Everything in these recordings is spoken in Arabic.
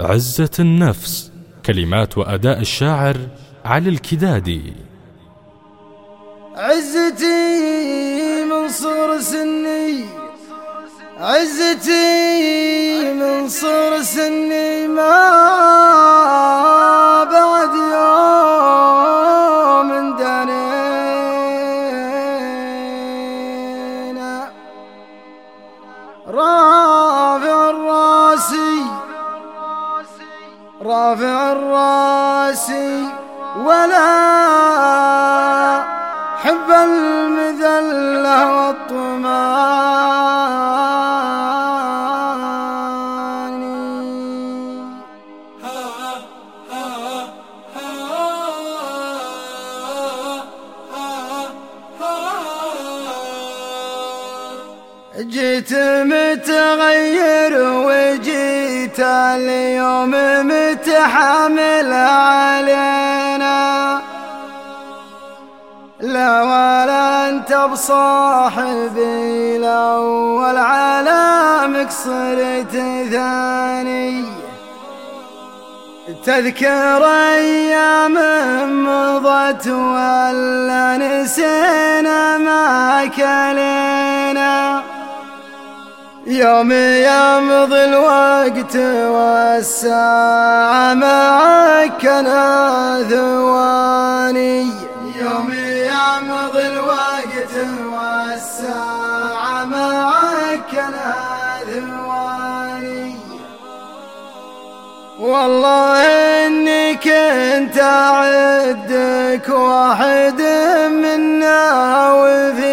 عزة النفس كلمات وأداء الشاعر علي الكدادي. عزتي من صور سني عزتي من صور سني ما رافع الرأس ولا حب المذلة والطمان جيت متغير وجيت اليوم متحمل علينا. لا ولا انت بصاحبي الأول على صرت ثاني. تذكر أيام مضت ولا نسينا ما كلينا يوم يمضي الوقت والساعة معك أنا ثواني يوم يمضي الوقت والساعة معك أنا ثواني والله إني كنت أعدك واحد منا وفينا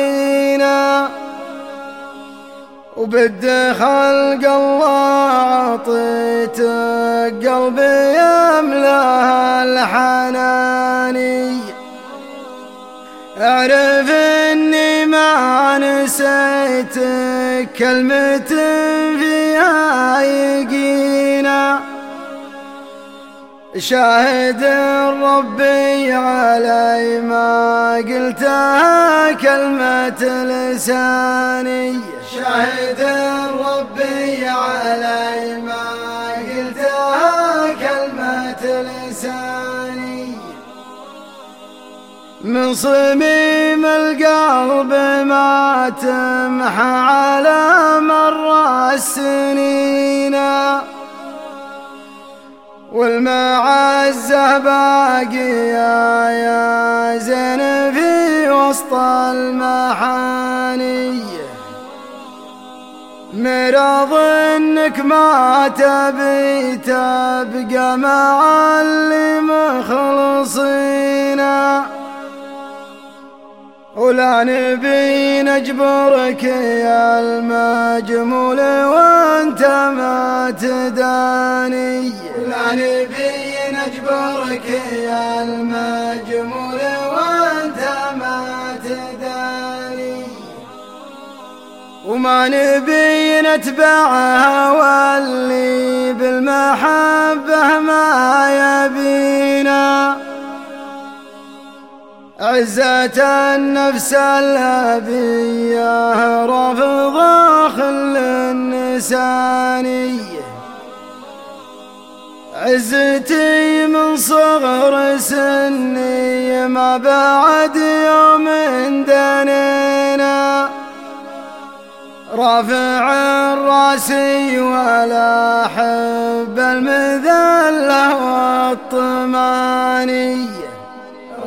وبد خلق الله عطيتك قلبي يملاها الحناني. أعرف إني ما نسيتك كلمة فيها يقينا شاهد ربي علي ما قلتها كلمة لساني. شاهد ربي علي ما قلتها كلمة لساني. من صميم القلب ما تمحى على مر السنين. والمعزة باقية يا زين في وسط المحاني. مرض إنك ما تبي تبقى مع اللي مخلصين ولا نبي نجبرك يا المجمول وأنت ما تداني. لا نبي نجبرك يا المجمول وما نبي نتبعها واللي بالمحبة ما يبينا. عزة النفس الأبية رافض خل النساني. عزتي من صغر سني ما بعد يوم دنينا. رافع الراسي ولا حب المذلة والطماني.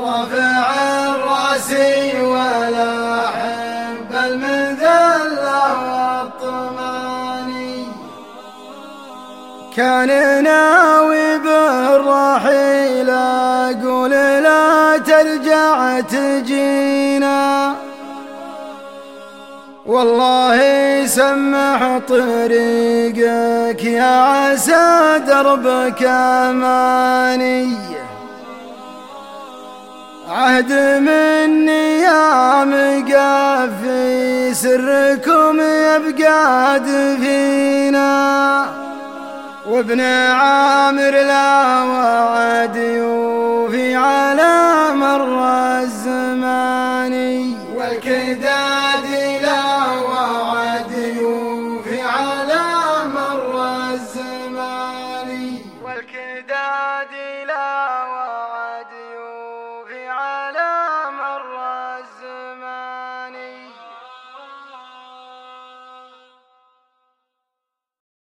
رافع الراسي ولا حب المذلة والطماني. كان ناوي بالرحيل أقول لا ترجع تجينا. والله سمح طريقك يا عسى دربك أماني عهد مني يا مقافي سركم يبقى دفينا وابن عامر لا وعد يوفي على مر الزمان.